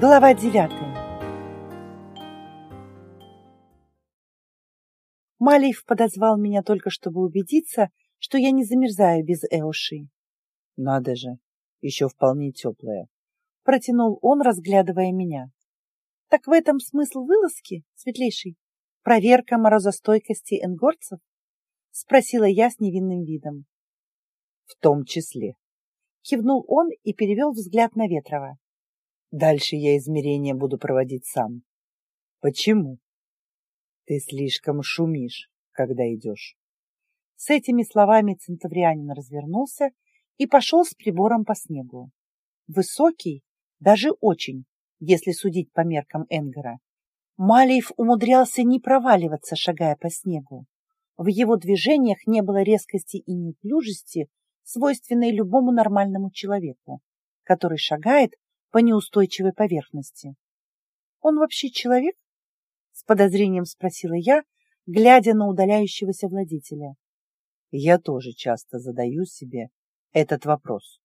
Глава девятая. Малиев подозвал меня только, чтобы убедиться, что я не замерзаю без Эоши. Надо же, еще вполне теплая. Протянул он, разглядывая меня. Так в этом смысл вылазки, светлейший? Проверка морозостойкости энгорцев? Спросила я с невинным видом. В том числе. Кивнул он и перевел взгляд на Ветрова. Дальше я измерения буду проводить сам. Почему? Ты слишком шумишь, когда идешь. С этими словами центаврианин развернулся и пошел с прибором по снегу. Высокий, даже очень, если судить по меркам Энгера. Малиев умудрялся не проваливаться, шагая по снегу. В его движениях не было резкости и неуклюжести, свойственной любому нормальному человеку, который шагает по неустойчивой поверхности. Он вообще человек? С подозрением спросила я, глядя на удаляющегося владетеля. Я тоже часто задаю себе этот вопрос,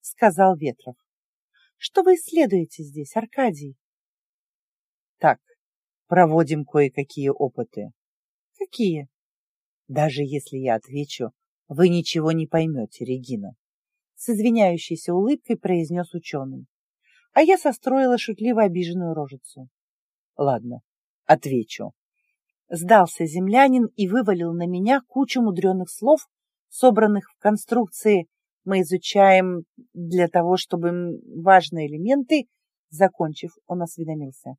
сказал Ветров. Что вы исследуете здесь, Аркадий? Так, проводим кое-какие опыты. Какие? Даже если я отвечу, вы ничего не поймете, Регина. С извиняющейся улыбкой произнес ученый а я состроила шутливо обиженную рожицу. Ладно, отвечу. Сдался землянин и вывалил на меня кучу мудреных слов, собранных в конструкции мы изучаем для того, чтобы важные элементы, закончив, он осведомился.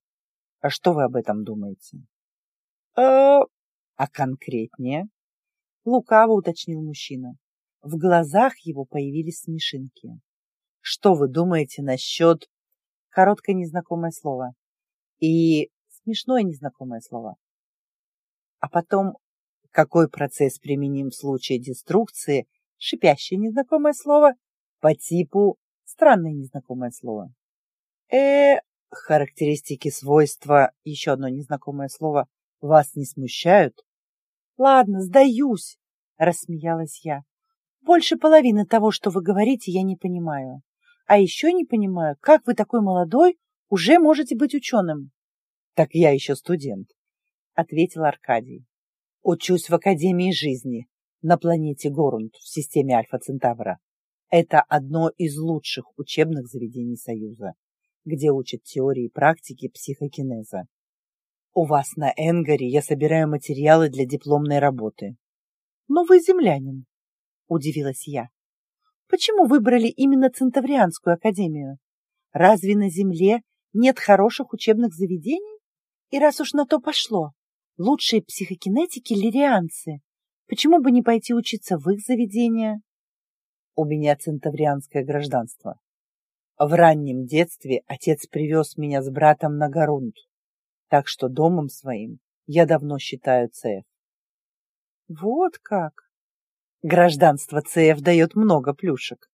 А что вы об этом думаете? А, а конкретнее? Лукаво уточнил мужчина. В глазах его появились смешинки. Что вы думаете насчет короткое незнакомое слово и смешное незнакомое слово. А потом, какой процесс применим в случае деструкции, шипящее незнакомое слово по типу странное незнакомое слово. Э, характеристики свойства, еще одно незнакомое слово, вас не смущают? Ладно, сдаюсь, рассмеялась я. Больше половины того, что вы говорите, я не понимаю. А еще не понимаю, как вы такой молодой уже можете быть ученым? Так я еще студент, ответил Аркадий. Учусь в Академии жизни на планете Горунд в системе Альфа-Центавра. Это одно из лучших учебных заведений Союза, где учат теории и практики психокинеза. У вас на Энгаре я собираю материалы для дипломной работы. Но вы землянин, удивилась я. Почему выбрали именно Центаврианскую академию? Разве на Земле нет хороших учебных заведений? И раз уж на то пошло, лучшие психокинетики — лирианцы. Почему бы не пойти учиться в их заведение? У меня центаврианское гражданство. В раннем детстве отец привез меня с братом на Гарунд, так что домом своим я давно считаю ЦФ. Вот как! Гражданство ЦФ дает много плюшек.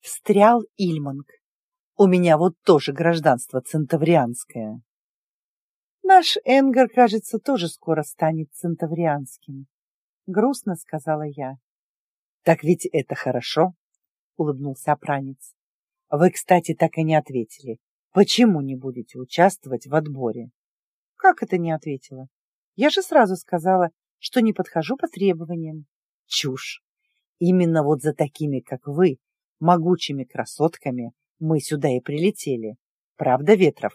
Встрял Ильманг. У меня вот тоже гражданство центаврианское. Наш Энгар, кажется, тоже скоро станет центаврианским. Грустно сказала я. Так ведь это хорошо, улыбнулся опранец. Вы, кстати, так и не ответили. Почему не будете участвовать в отборе? Как это не ответила? Я же сразу сказала, что не подхожу по требованиям. Чушь. Именно вот за такими, как вы, могучими красотками, мы сюда и прилетели. Правда, Ветров?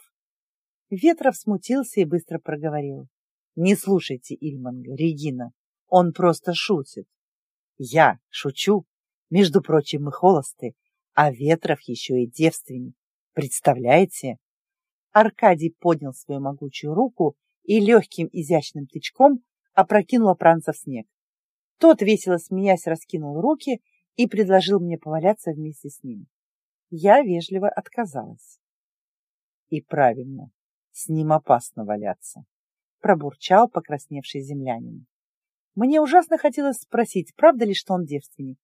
Ветров смутился и быстро проговорил. Не слушайте Ильманга, Регина. Он просто шутит. Я шучу. Между прочим, мы холосты, а Ветров еще и девственник. Представляете? Аркадий поднял свою могучую руку и легким изящным тычком опрокинул Пранца в снег. Тот, весело смеясь, раскинул руки и предложил мне поваляться вместе с ним. Я вежливо отказалась. И правильно, с ним опасно валяться, пробурчал покрасневший землянин. Мне ужасно хотелось спросить, правда ли, что он девственник.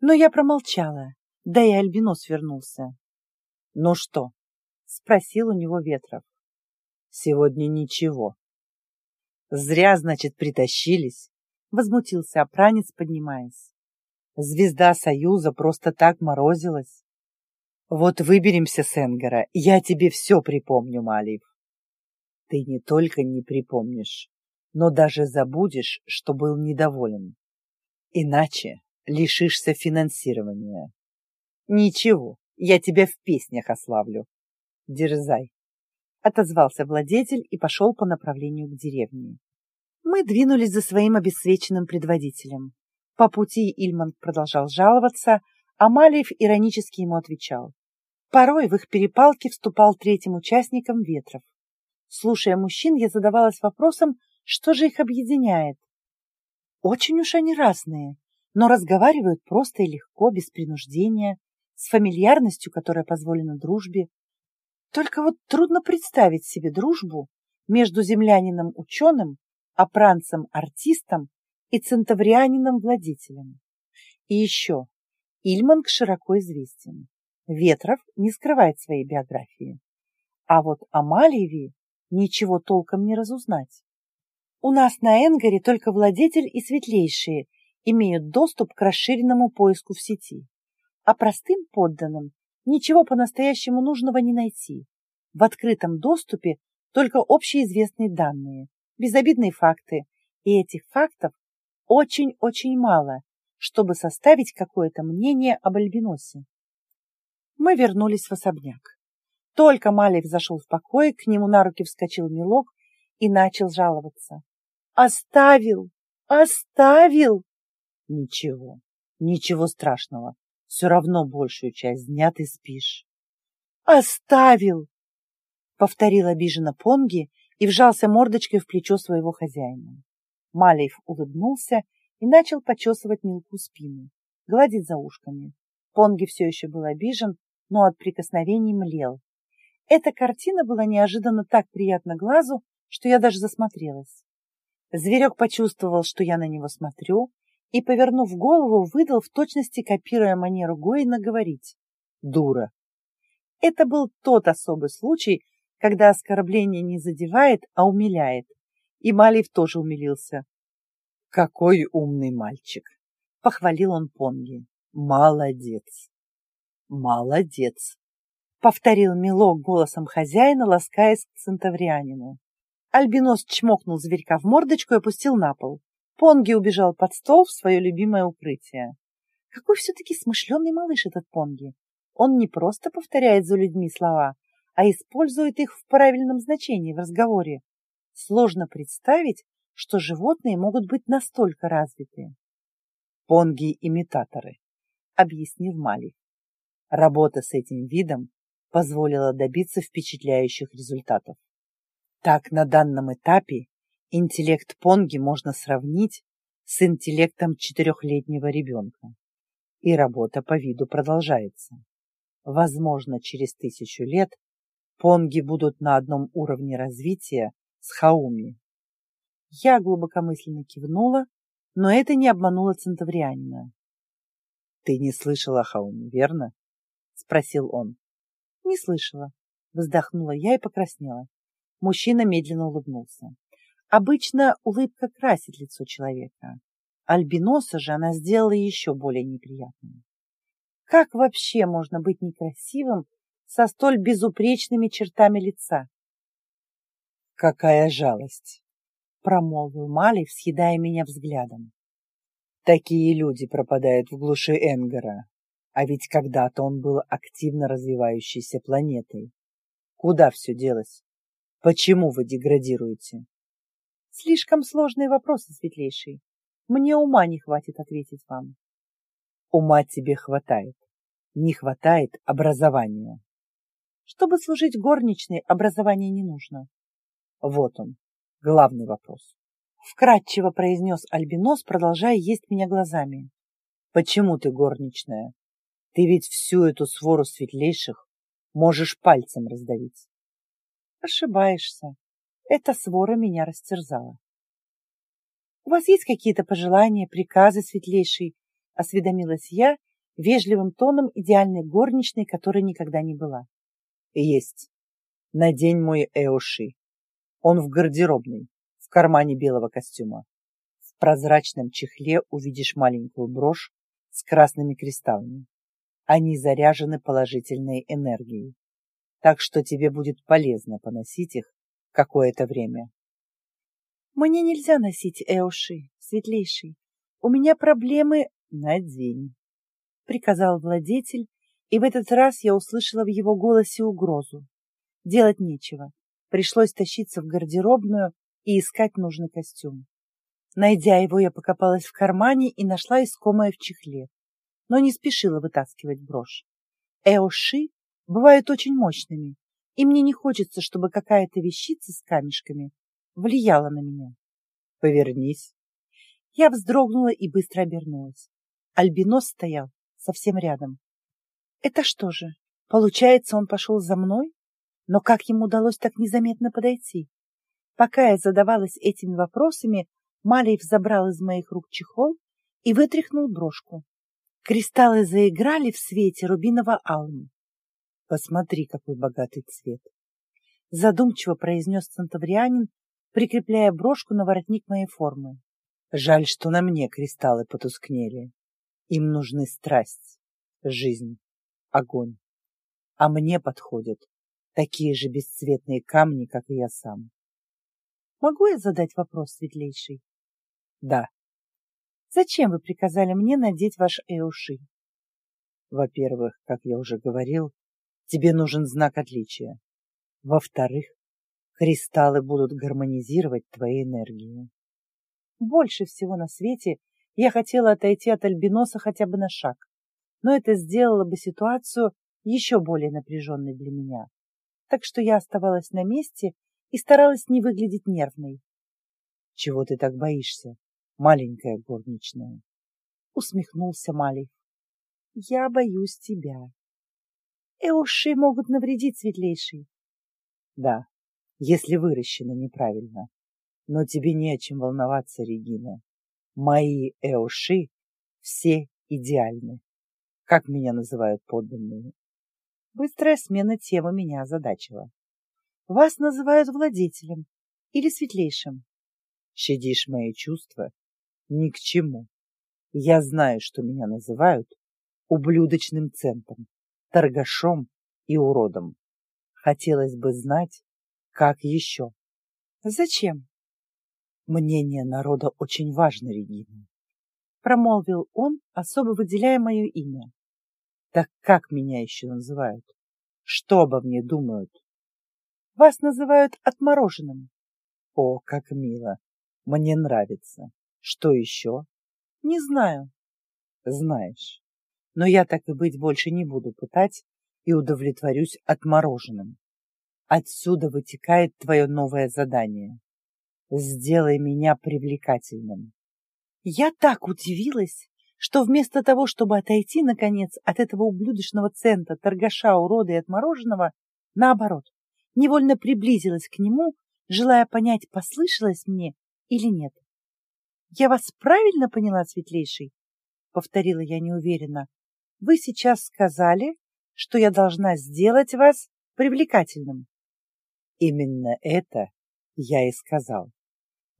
Но я промолчала, да и Альбинос вернулся. — Ну что? — спросил у него Ветров. — Сегодня ничего. — Зря, значит, притащились возмутился опранец, поднимаясь. Звезда Союза просто так морозилась. Вот выберемся с Энгара, я тебе все припомню, Малив. Ты не только не припомнишь, но даже забудешь, что был недоволен. Иначе лишишься финансирования. Ничего, я тебя в песнях ославлю. Дерзай. Отозвался владетель и пошел по направлению к деревне. Мы двинулись за своим обесцвеченным предводителем. По пути Ильман продолжал жаловаться, а Малиев иронически ему отвечал. Порой в их перепалке вступал третьим участником ветров. Слушая мужчин, я задавалась вопросом, что же их объединяет. Очень уж они разные, но разговаривают просто и легко, без принуждения, с фамильярностью, которая позволена дружбе. Только вот трудно представить себе дружбу между землянином-ученым, опранцем-артистом и центаврианином-владителем. И еще, Ильманг широко известен. Ветров не скрывает своей биографии. А вот о Малиеве ничего толком не разузнать. У нас на Энгаре только владетель и светлейшие имеют доступ к расширенному поиску в сети, а простым подданным ничего по-настоящему нужного не найти. В открытом доступе только общеизвестные данные, безобидные факты, и этих фактов очень-очень мало, чтобы составить какое-то мнение об Альбиносе. Мы вернулись в особняк. Только Малик зашел в покой, к нему на руки вскочил Милок и начал жаловаться. «Оставил! Оставил!» «Ничего, ничего страшного. Все равно большую часть дня ты спишь». «Оставил!» — повторил обиженно Понги и вжался мордочкой в плечо своего хозяина. Малиев улыбнулся и начал почесывать Милку спину, гладить за ушками. Понги все еще был обижен, но от прикосновений млел. Эта картина была неожиданно так приятна глазу, что я даже засмотрелась. Зверек почувствовал, что я на него смотрю, и, повернув голову, выдал в точности, копируя манеру Гоина, говорить «дура». Это был тот особый случай, когда оскорбление не задевает, а умиляет. И Малиев тоже умилился. «Какой умный мальчик!» — похвалил он Понги. «Молодец!» «Молодец!» — повторил Милок голосом хозяина, ласкаясь к центаврианину. Альбинос чмокнул зверька в мордочку и опустил на пол. Понги убежал под стол в свое любимое укрытие. Какой все-таки смышленый малыш этот Понги. Он не просто повторяет за людьми слова, а использует их в правильном значении в разговоре. Сложно представить, что животные могут быть настолько развиты. Понги-имитаторы, объяснил Мали. Работа с этим видом позволила добиться впечатляющих результатов. Так, на данном этапе интеллект Понги можно сравнить с интеллектом четырехлетнего ребенка. И работа по виду продолжается. Возможно, через тысячу лет Понги будут на одном уровне развития с Хауми. Я глубокомысленно кивнула, но это не обмануло центаврианина. «Ты не слышала Хауми, верно?» — спросил он. «Не слышала», — вздохнула я и покраснела. Мужчина медленно улыбнулся. Обычно улыбка красит лицо человека. Альбиноса же она сделала еще более неприятным. Как вообще можно быть некрасивым со столь безупречными чертами лица? «Какая жалость!» — промолвил Малик, съедая меня взглядом. «Такие люди пропадают в глуши Энгара, а ведь когда-то он был активно развивающейся планетой. Куда все делось? Почему вы деградируете?» Слишком сложные вопросы, светлейший. Мне ума не хватит ответить вам. Ума тебе хватает. Не хватает образования. Чтобы служить горничной, образования не нужно. Вот он, главный вопрос. Вкратчиво произнес Альбинос, продолжая есть меня глазами. Почему ты горничная? Ты ведь всю эту свору светлейших можешь пальцем раздавить. Ошибаешься. Эта свора меня растерзала. «У вас есть какие-то пожелания, приказы, светлейший?» — осведомилась я вежливым тоном идеальной горничной, которой никогда не была. «Есть. Надень мой эоши. Он в гардеробной, в кармане белого костюма. В прозрачном чехле увидишь маленькую брошь с красными кристаллами. Они заряжены положительной энергией, так что тебе будет полезно поносить их какое-то время. Мне нельзя носить эоши, светлейший. У меня проблемы на день, приказал владетель, и в этот раз я услышала в его голосе угрозу. Делать нечего. Пришлось тащиться в гардеробную и искать нужный костюм. Найдя его, я покопалась в кармане и нашла искомое в чехле, но не спешила вытаскивать брошь. Эоши бывают очень мощными, и мне не хочется, чтобы какая-то вещица с камешками влияла на меня. Повернись. Я вздрогнула и быстро обернулась. Альбинос стоял совсем рядом. Это что же, получается, он пошел за мной? Но как ему удалось так незаметно подойти? Пока я задавалась этими вопросами, Малиев забрал из моих рук чехол и вытряхнул брошку. Кристаллы заиграли в свете рубиново-алым. Посмотри, какой богатый цвет. Задумчиво произнес центаврианин, прикрепляя брошку на воротник моей формы. Жаль, что на мне кристаллы потускнели. Им нужны страсть, жизнь, огонь. А мне подходят такие же бесцветные камни, как и я сам. Могу я задать вопрос, светлейший? Да. Зачем вы приказали мне надеть ваш эуши? Во-первых, как я уже говорил, тебе нужен знак отличия. Во-вторых, кристаллы будут гармонизировать твои энергии. Больше всего на свете я хотела отойти от альбиноса хотя бы на шаг, но это сделало бы ситуацию еще более напряженной для меня. Так что я оставалась на месте и старалась не выглядеть нервной. Чего ты так боишься? маленькая горничная. Усмехнулся Малий. Я боюсь тебя. Эуши могут навредить светлейший. Да, если выращено неправильно. Но тебе не о чем волноваться, Регина. Мои эуши все идеальны. Как меня называют подданные? Быстрая смена темы меня озадачила. Вас называют владетелем или светлейшим. Щадишь мои чувства ни к чему. Я знаю, что меня называют ублюдочным центром, торгашом и уродом. Хотелось бы знать, как еще. Зачем? Мнение народа очень важно, Регина. Промолвил он, особо выделяя мое имя. Так как меня еще называют? Что обо мне думают? Вас называют отмороженным. О, как мило. Мне нравится. Что еще? Не знаю. Знаешь. Но я так и быть больше не буду пытать и удовлетворюсь отмороженным. Отсюда вытекает твое новое задание. Сделай меня привлекательным. Я так удивилась, что вместо того, чтобы отойти, наконец, от этого ублюдочного центра, торгаша, урода и отмороженного, наоборот, невольно приблизилась к нему, желая понять, послышалось мне или нет. Я вас правильно поняла, светлейший? Повторила я неуверенно. Вы сейчас сказали, что я должна сделать вас привлекательным. Именно это я и сказал.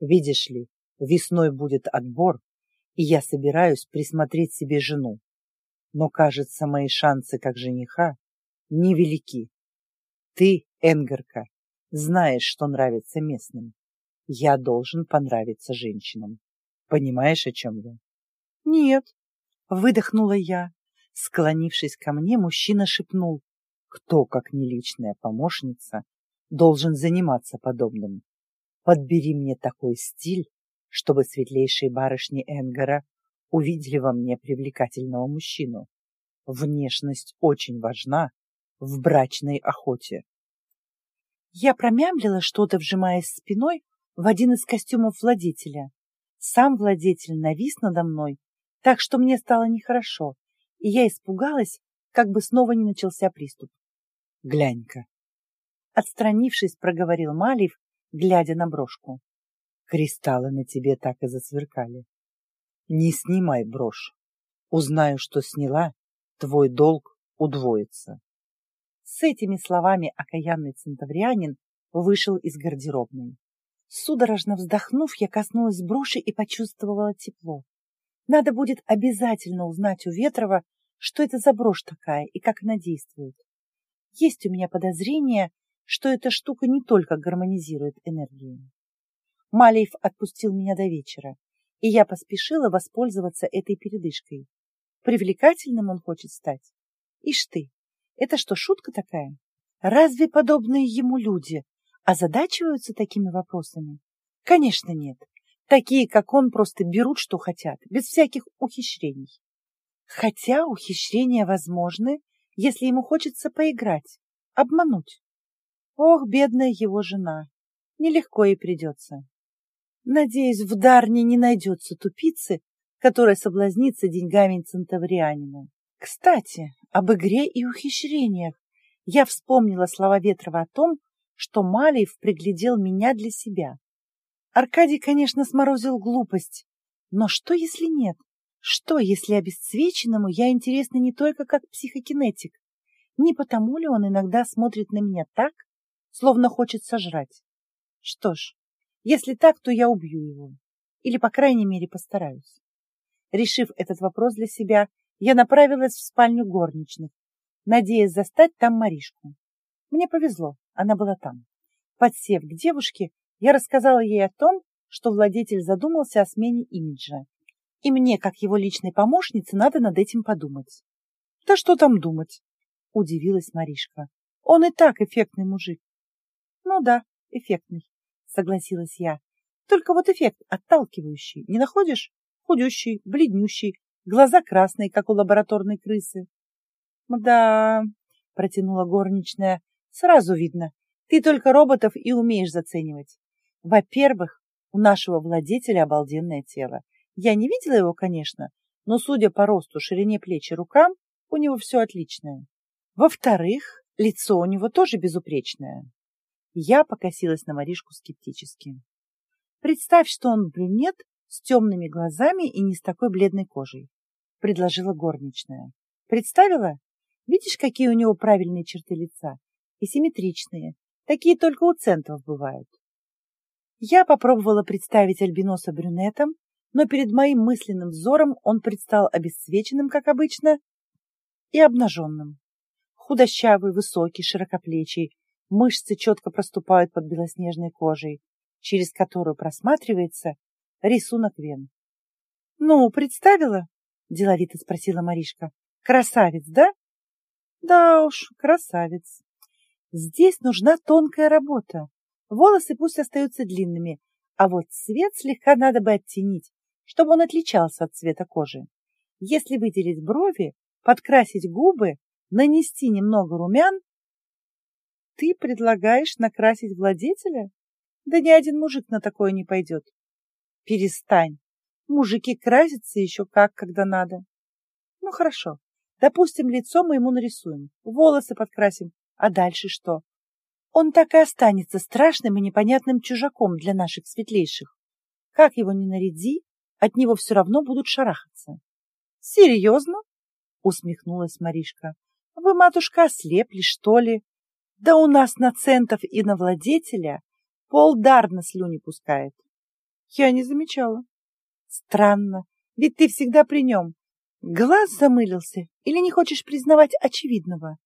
Видишь ли, весной будет отбор, и я собираюсь присмотреть себе жену. Но, кажется, мои шансы как жениха невелики. Ты, Энгерка, знаешь, что нравится местным. Я должен понравиться женщинам. Понимаешь, о чем я? Нет, выдохнула я. Склонившись ко мне, мужчина шепнул. Кто, как не личная помощница, должен заниматься подобным? Подбери мне такой стиль, чтобы светлейшие барышни Энгара увидели во мне привлекательного мужчину. Внешность очень важна в брачной охоте. Я промямлила что-то, вжимаясь спиной в один из костюмов владетеля. Сам владетель навис надо мной, так что мне стало нехорошо, и я испугалась, как бы снова не начался приступ. «Глянь-ка!» Отстранившись, проговорил Малиев, глядя на брошку. «Кристаллы на тебе так и засверкали. Не снимай брошь. Узнаю, что сняла, твой долг удвоится». С этими словами окаянный центаврианин вышел из гардеробной. Судорожно вздохнув, я коснулась броши и почувствовала тепло. Надо будет обязательно узнать у Ветрова, что это за брошь такая и как она действует. Есть у меня подозрение, что эта штука не только гармонизирует энергию. Малиев отпустил меня до вечера, и я поспешила воспользоваться этой передышкой. Привлекательным он хочет стать. Ишь ты, это что, шутка такая? Разве подобные ему люди озадачиваются такими вопросами? Конечно, нет. Такие, как он, просто берут, что хотят, без всяких ухищрений. Хотя ухищрения возможны, если ему хочется поиграть, обмануть. Ох, бедная его жена, нелегко ей придется. Надеюсь, в Дарне не найдется тупицы, которая соблазнится деньгами центаврианина. Кстати, об игре и ухищрениях. Я вспомнила слова Ветрова о том, что Малиев приглядел меня для себя. Аркадий, конечно, сморозил глупость, но что, если нет? Что, если обесцвеченному я интересна не только как психокинетик? Не потому ли он иногда смотрит на меня так, словно хочет сожрать? Что ж, если так, то я убью его. Или, по крайней мере, постараюсь. Решив этот вопрос для себя, я направилась в спальню горничных, надеясь застать там Маришку. Мне повезло, она была там. Подсев к девушке, я рассказала ей о том, что владетель задумался о смене имиджа. И мне, как его личной помощнице, надо над этим подумать. Да что там думать? Удивилась Маришка. Он и так эффектный мужик. Ну да, эффектный, согласилась я. Только вот эффект отталкивающий, не находишь? Худющий, бледнющий, глаза красные, как у лабораторной крысы. Да, протянула горничная, сразу видно, ты только роботов и умеешь заценивать. Во-первых, у нашего владетеля обалденное тело. Я не видела его, конечно, но, судя по росту, ширине плеч и рукам, у него все отличное. Во-вторых, лицо у него тоже безупречное. Я покосилась на Маришку скептически. Представь, что он брюнет с темными глазами и не с такой бледной кожей, предложила горничная. Представила? Видишь, какие у него правильные черты лица? И симметричные. Такие только у центров бывают. Я попробовала представить Альбиноса брюнетом, но перед моим мысленным взором он предстал обесцвеченным, как обычно, и обнаженным. Худощавый, высокий, широкоплечий, мышцы четко проступают под белоснежной кожей, через которую просматривается рисунок вен. — Ну, представила? — деловито спросила Маришка. — Красавец, да? — Да уж, красавец. Здесь нужна тонкая работа. Волосы пусть остаются длинными, а вот цвет слегка надо бы оттенить, чтобы он отличался от цвета кожи. Если выделить брови, подкрасить губы, нанести немного румян... Ты предлагаешь накрасить владетеля? Да ни один мужик на такое не пойдет. Перестань. Мужики красятся еще как, когда надо. Ну, хорошо. Допустим, лицо мы ему нарисуем, волосы подкрасим. А дальше что? Он так и останется страшным и непонятным чужаком для наших светлейших. Как его ни наряди, от него все равно будут шарахаться. — Серьезно? — усмехнулась Маришка. — Вы, матушка, ослепли, что ли? Да у нас на центов и на владетеля полдар на слюни пускает. Я не замечала. Странно, ведь ты всегда при нем. Глаз замылился или не хочешь признавать очевидного?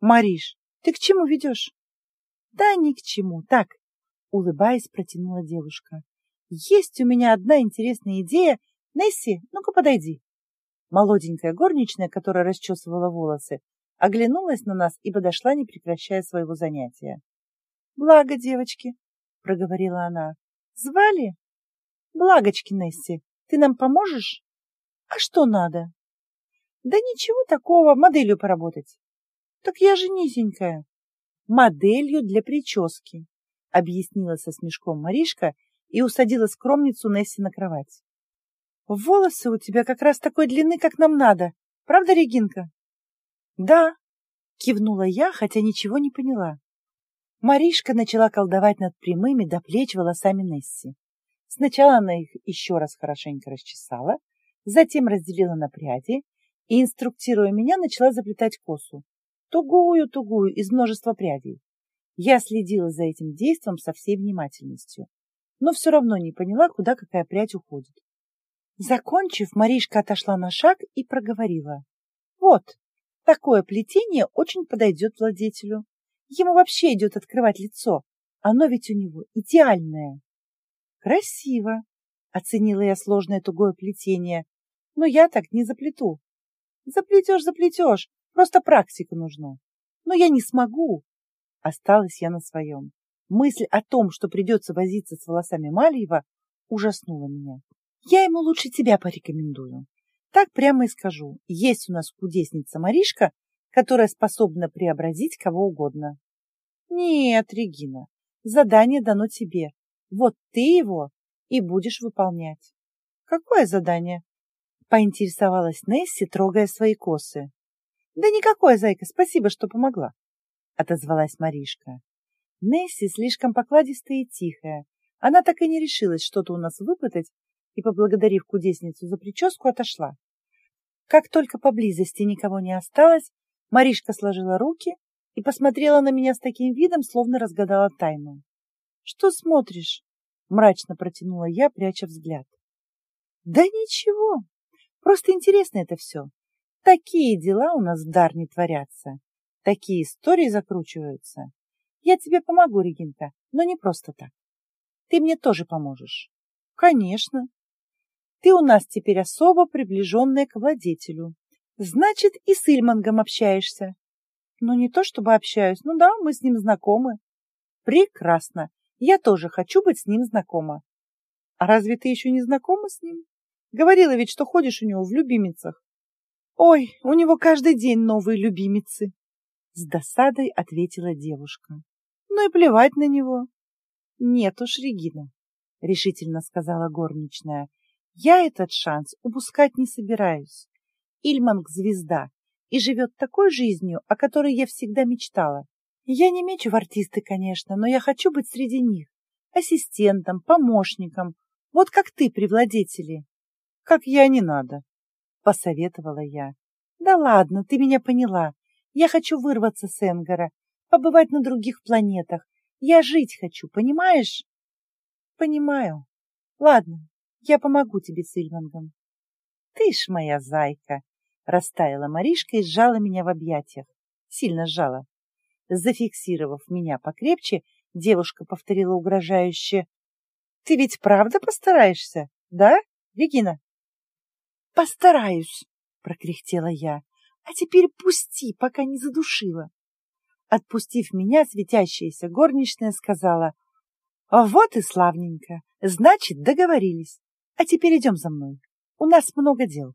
Мариш, ты к чему ведешь? Да ни к чему. Так, улыбаясь, протянула девушка. Есть у меня одна интересная идея. Несси, ну-ка подойди. Молоденькая горничная, которая расчесывала волосы, оглянулась на нас и подошла, не прекращая своего занятия. Благо, девочки, проговорила она. Звали? Благочки, Несси, ты нам поможешь? А что надо? Да ничего такого, моделью поработать. Так я же низенькая моделью для прически, объяснила со смешком Маришка и усадила скромницу Несси на кровать. Волосы у тебя как раз такой длины, как нам надо. Правда, Регинка? Да, кивнула я, хотя ничего не поняла. Маришка начала колдовать над прямыми до плеч волосами Несси. Сначала она их еще раз хорошенько расчесала, затем разделила на пряди и, инструктируя меня, начала заплетать косу тугую-тугую из множества прядей. Я следила за этим действом со всей внимательностью, но все равно не поняла, куда какая прядь уходит. Закончив, Маришка отошла на шаг и проговорила. Вот, такое плетение очень подойдет владетелю. Ему вообще идет открывать лицо. Оно ведь у него идеальное. Красиво, оценила я сложное тугое плетение. Но я так не заплету. Заплетешь, заплетешь, просто практика нужна. Но я не смогу. Осталась я на своем. Мысль о том, что придется возиться с волосами Мальева, ужаснула меня. Я ему лучше тебя порекомендую. Так прямо и скажу. Есть у нас кудесница Маришка, которая способна преобразить кого угодно. Нет, Регина, задание дано тебе. Вот ты его и будешь выполнять. Какое задание? Поинтересовалась Несси, трогая свои косы. Да никакое, зайка, спасибо, что помогла, отозвалась Маришка. Несси слишком покладистая и тихая. Она так и не решилась что-то у нас выпытать и, поблагодарив кудесницу за прическу, отошла. Как только поблизости никого не осталось, Маришка сложила руки и посмотрела на меня с таким видом, словно разгадала тайну. — Что смотришь? — мрачно протянула я, пряча взгляд. — Да ничего, просто интересно это все. Такие дела у нас в Дарне творятся, такие истории закручиваются. Я тебе помогу, Регинка, но не просто так. Ты мне тоже поможешь. — Конечно, ты у нас теперь особо приближенная к владетелю. Значит, и с Ильмангом общаешься. Ну, не то чтобы общаюсь, ну да, мы с ним знакомы. Прекрасно. Я тоже хочу быть с ним знакома. А разве ты еще не знакома с ним? Говорила ведь, что ходишь у него в любимицах. Ой, у него каждый день новые любимицы. С досадой ответила девушка. Ну и плевать на него. Нет уж, Регина, решительно сказала горничная. Я этот шанс упускать не собираюсь. Ильманг — звезда и живет такой жизнью, о которой я всегда мечтала. Я не мечу в артисты, конечно, но я хочу быть среди них. Ассистентом, помощником. Вот как ты при владетеле. Как я не надо, — посоветовала я. Да ладно, ты меня поняла. Я хочу вырваться с Энгара, побывать на других планетах. Я жить хочу, понимаешь? Понимаю. Ладно, я помогу тебе с Ильвангом. Ты ж моя зайка! Растаяла Маришка и сжала меня в объятиях. Сильно сжала. Зафиксировав меня покрепче, девушка повторила угрожающе. — Ты ведь правда постараешься, да, Регина? — Постараюсь, — прокряхтела я. — А теперь пусти, пока не задушила. Отпустив меня, светящаяся горничная сказала. — Вот и славненько. Значит, договорились. А теперь идем за мной. У нас много дел.